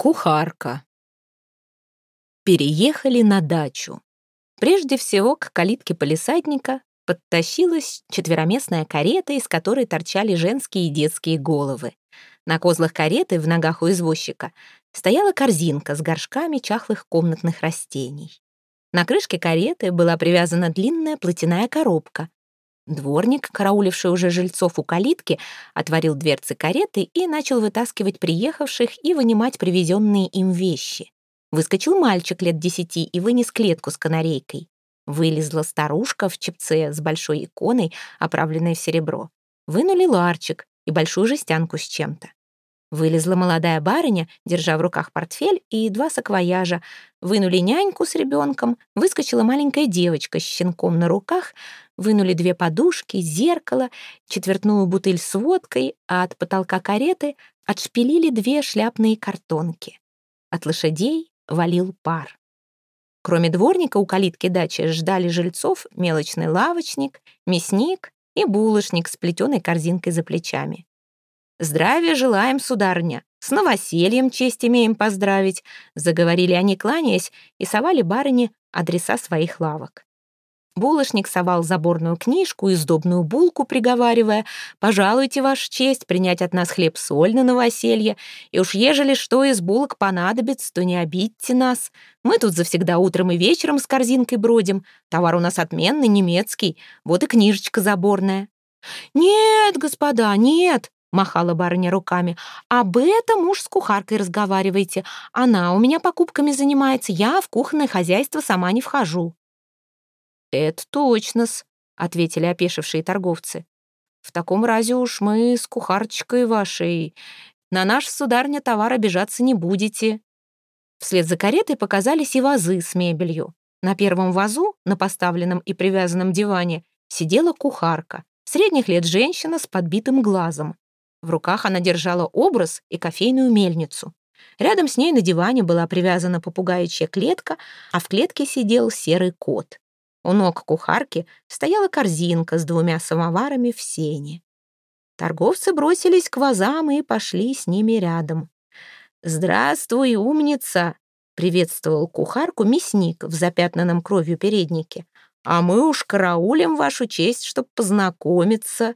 Кухарка. Переехали на дачу. Прежде всего к калитке полисадника подтащилась четвероместная карета, из которой торчали женские и детские головы. На козлах кареты в ногах у извозчика стояла корзинка с горшками чахлых комнатных растений. На крышке кареты была привязана длинная платяная коробка, Дворник, карауливший уже жильцов у калитки, отворил дверцы кареты и начал вытаскивать приехавших и вынимать привезенные им вещи. Выскочил мальчик лет десяти и вынес клетку с канарейкой. Вылезла старушка в чепце с большой иконой, оправленной в серебро. Вынули ларчик и большую жестянку с чем-то. Вылезла молодая барыня, держа в руках портфель и два саквояжа. Вынули няньку с ребенком, выскочила маленькая девочка с щенком на руках, вынули две подушки, зеркало, четвертную бутыль с водкой, а от потолка кареты отшпилили две шляпные картонки. От лошадей валил пар. Кроме дворника у калитки дачи ждали жильцов мелочный лавочник, мясник и булочник с плетеной корзинкой за плечами. «Здравия желаем, сударыня! С новосельем честь имеем поздравить!» Заговорили они, кланяясь, и совали барыне адреса своих лавок. Булочник совал заборную книжку и сдобную булку, приговаривая, «Пожалуйте, ваша честь, принять от нас хлеб-соль на новоселье, и уж ежели что из булок понадобится, то не обидьте нас. Мы тут завсегда утром и вечером с корзинкой бродим, товар у нас отменный, немецкий, вот и книжечка заборная». «Нет, господа, нет!» — махала барыня руками. «Об этом уж с кухаркой разговаривайте. Она у меня покупками занимается, я в кухонное хозяйство сама не вхожу». «Это точно-с», — ответили опешившие торговцы. «В таком разе уж мы с кухарочкой вашей. На наш, сударня, товар обижаться не будете». Вслед за каретой показались и вазы с мебелью. На первом вазу, на поставленном и привязанном диване, сидела кухарка, средних лет женщина с подбитым глазом. В руках она держала образ и кофейную мельницу. Рядом с ней на диване была привязана попугаичья клетка, а в клетке сидел серый кот. У ног кухарки стояла корзинка с двумя самоварами в сене. Торговцы бросились к вазам и пошли с ними рядом. «Здравствуй, умница!» — приветствовал кухарку мясник в запятнанном кровью переднике. «А мы уж караулим вашу честь, чтоб познакомиться.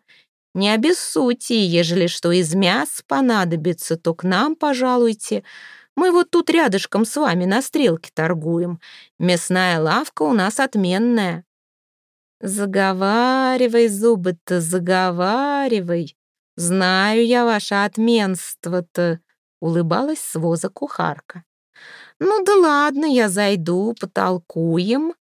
Не обессудьте, ежели что из мяс понадобится, то к нам пожалуйте. Мы вот тут рядышком с вами на стрелке торгуем. Мясная лавка у нас отменная». «Заговаривай, зубы-то, заговаривай. Знаю я ваше отменство-то», — улыбалась с воза кухарка. «Ну да ладно, я зайду, потолкуем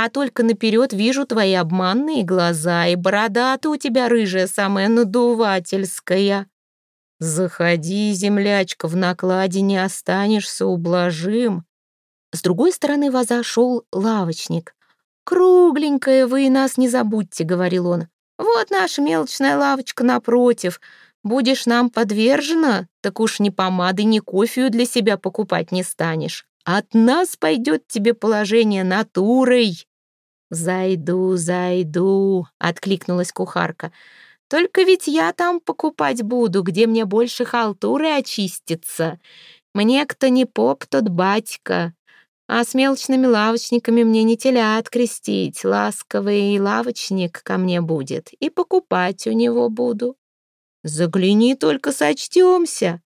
а только наперед вижу твои обманные глаза, и борода-то у тебя рыжая, самая надувательская. Заходи, землячка, в накладе не останешься ублажим. С другой стороны ваза шел лавочник. «Кругленькая вы нас не забудьте», — говорил он. «Вот наша мелочная лавочка напротив. Будешь нам подвержена, так уж ни помады, ни кофею для себя покупать не станешь. От нас пойдет тебе положение натурой». «Зайду, зайду», — откликнулась кухарка. «Только ведь я там покупать буду, где мне больше халтуры очистится. Мне кто не поп, тот батька. А с мелочными лавочниками мне не телят крестить. Ласковый лавочник ко мне будет, и покупать у него буду. Загляни, только сочтемся».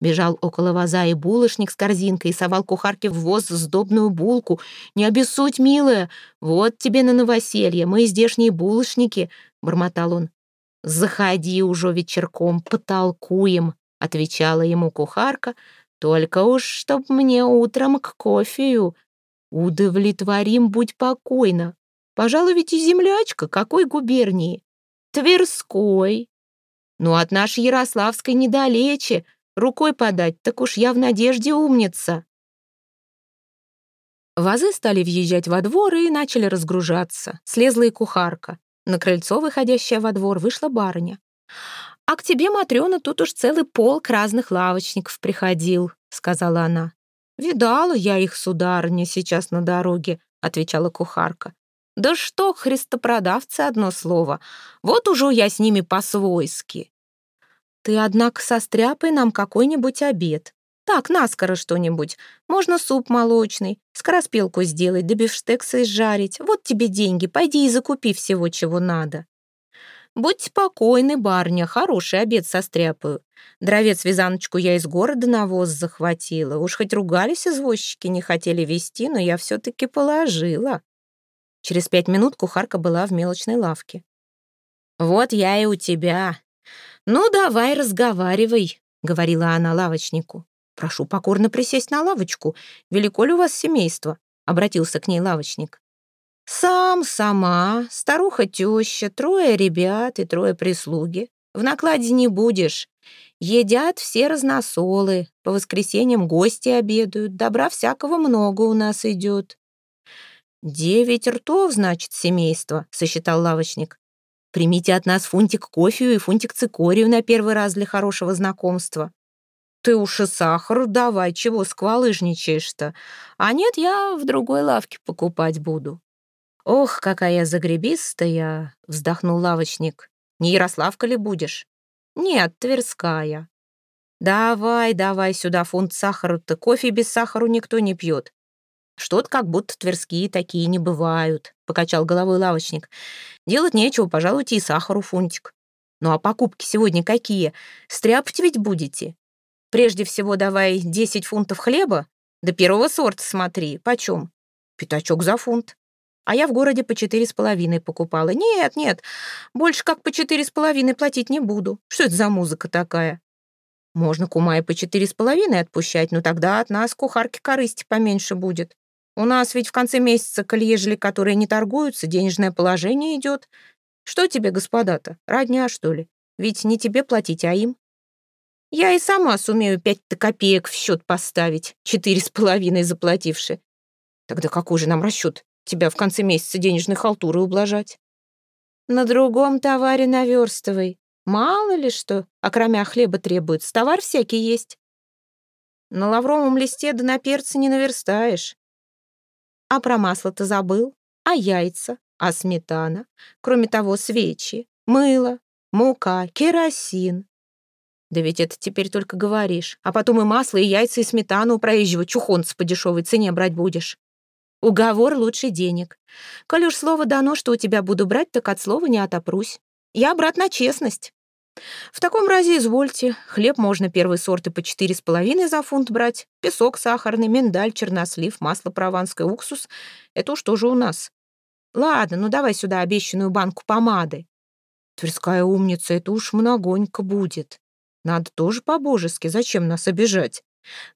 Бежал около ваза и булочник с корзинкой и совал кухарке в воз сдобную булку. «Не обессудь, милая, вот тебе на новоселье, мы здешние булочники», — бормотал он. «Заходи уже вечерком, потолкуем», — отвечала ему кухарка, «только уж чтоб мне утром к кофею. Удовлетворим, будь покойна. Пожалуй, ведь и землячка, какой губернии? Тверской. Ну, от нашей Ярославской недалече, Рукой подать, так уж я в надежде умница. Вазы стали въезжать во двор и начали разгружаться. Слезла и кухарка. На крыльцо, выходящее во двор, вышла барыня. «А к тебе, Матрёна, тут уж целый полк разных лавочников приходил», — сказала она. «Видала я их, сударыня, сейчас на дороге», — отвечала кухарка. «Да что, христопродавцы, одно слово. Вот уже я с ними по-свойски». Ты, однако, состряпай нам какой-нибудь обед. Так, наскоро что-нибудь. Можно суп молочный, скороспелку сделать, да бифштексы изжарить. Вот тебе деньги, пойди и закупи всего, чего надо. Будьте покойны, барня, хороший обед состряпаю. Дровец-вязаночку я из города на воз захватила. Уж хоть ругались извозчики, не хотели везти, но я все-таки положила. Через пять минут кухарка была в мелочной лавке. «Вот я и у тебя. Ну, давай, разговаривай», — говорила она лавочнику. «Прошу покорно присесть на лавочку. Велико ли у вас семейство?» — обратился к ней лавочник. «Сам, сама, старуха-теща, трое ребят и трое прислуги. В накладе не будешь. Едят все разносолы, по воскресеньям гости обедают, добра всякого много у нас идет». «Девять ртов, значит, семейство», — сосчитал лавочник. «Примите от нас фунтик кофе и фунтик цикорию на первый раз для хорошего знакомства». «Ты уж и сахар давай, чего сквалыжничаешь-то? А нет, я в другой лавке покупать буду». «Ох, какая загребистая!» — вздохнул лавочник. «Не Ярославка ли будешь?» «Нет, Тверская». «Давай, давай сюда фунт сахара-то. Кофе без сахара никто не пьет. Что-то как будто тверские такие не бывают», — покачал головой лавочник. «Делать нечего, пожалуйте и сахару фунтик. Ну а покупки сегодня какие? Стряпать ведь будете? Прежде всего давай 10 фунтов хлеба, до первого сорта смотри, почем? Пятачок за фунт. А я в городе по четыре с половиной покупала. Нет, нет, больше как по четыре с половиной платить не буду. Что это за музыка такая? Можно кума и по четыре с половиной отпущать, но тогда от нас кухарки корысти поменьше будет. У нас ведь в конце месяца, коль ежели которые не торгуются, денежное положение идет. Что тебе, господа-то, родня, что ли? Ведь не тебе платить, а им. Я и сама сумею пять-то копеек в счет поставить, четыре с половиной заплативши. Тогда какой же нам расчет тебя в конце месяца денежной халтуры ублажать? На другом товаре наверстывай. Мало ли что, окромя хлеба требуется, товар всякий есть. На лавровом листе да на перце не наверстаешь. А про масло ты забыл? А яйца? А сметана? Кроме того, свечи, мыло, мука, керосин. Да ведь это теперь только говоришь. А потом и масло, и яйца, и сметану у проезжего чухонца по дешевой цене брать будешь. Уговор лучше денег. Коль уж слово дано, что у тебя буду брать, так от слова не отопрусь. Я, брат, на честность. В таком разе извольте. Хлеб можно первый сорт и по четыре с половиной за фунт брать. Песок сахарный, миндаль, чернослив, масло прованское, уксус. Это уж тоже у нас. Ладно, ну давай сюда обещанную банку помады. Тверская умница, это уж многонько будет. Надо тоже по-божески, зачем нас обижать?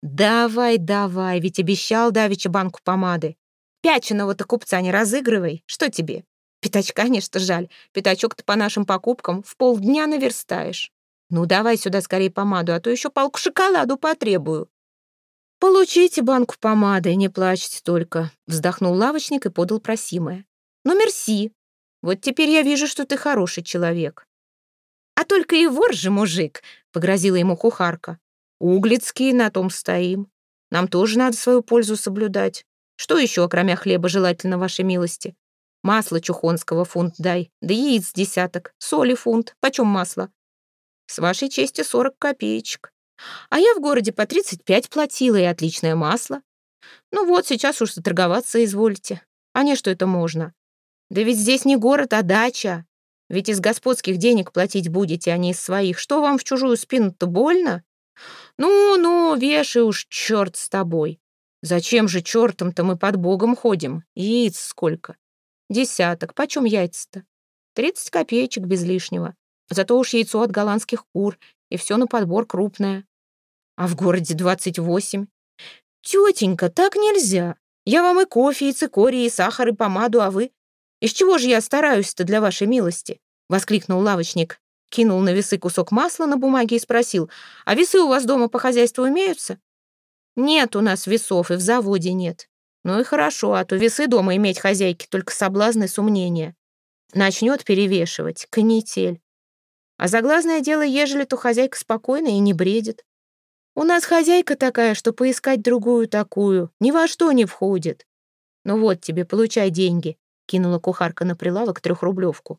Давай, давай, ведь обещал давеча банку помады. Пяченого-то купца не разыгрывай. Что тебе? Пятачка, конечно, жаль. Пятачок-то по нашим покупкам в полдня наверстаешь. Ну, давай сюда скорее помаду, а то еще палку шоколаду потребую. «Получите банку помады, не плачьте только», — вздохнул лавочник и подал просимое. «Ну, мерси. Вот теперь я вижу, что ты хороший человек». «А только и вор же, мужик», — погрозила ему кухарка. «Углицкие на том стоим. Нам тоже надо свою пользу соблюдать. Что еще, кроме хлеба, желательно вашей милости? Масло чухонского фунт дай, да яиц десяток, соли фунт. Почем масло? С вашей чести сорок копеечек. А я в городе по тридцать пять платила, и отличное масло. Ну вот, сейчас уж торговаться извольте. А не что это можно? Да ведь здесь не город, а дача. Ведь из господских денег платить будете, а не из своих. Что вам в чужую спину-то больно? Ну-ну, вешай уж, черт с тобой. Зачем же чертом-то мы под Богом ходим? Яиц сколько? Десяток. Почем яйца-то? Тридцать копеечек без лишнего. Зато уж яйцо от голландских кур, и все на подбор крупное. А в городе двадцать восемь. Тетенька, так нельзя. Я вам и кофе, и цикорий, и сахар, и помаду, а вы... Из чего же я стараюсь-то для вашей милости? Воскликнул лавочник, кинул на весы кусок масла на бумаге и спросил, а весы у вас дома по хозяйству имеются? Нет у нас весов, и в заводе нет. Ну и хорошо, а то весы дома иметь хозяйки только соблазны сомнения. Начнет перевешивать, канитель. А заглазное дело, ежели то хозяйка спокойна и не бредит. У нас хозяйка такая, что поискать другую такую ни во что не входит. Ну вот тебе, получай деньги, кинула кухарка на прилавок трехрублевку.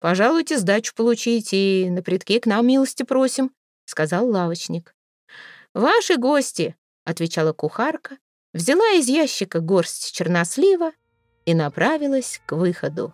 Пожалуйте, сдачу получить и на предке к нам милости просим, сказал лавочник. «Ваши гости», — отвечала кухарка, взяла из ящика горсть чернослива и направилась к выходу.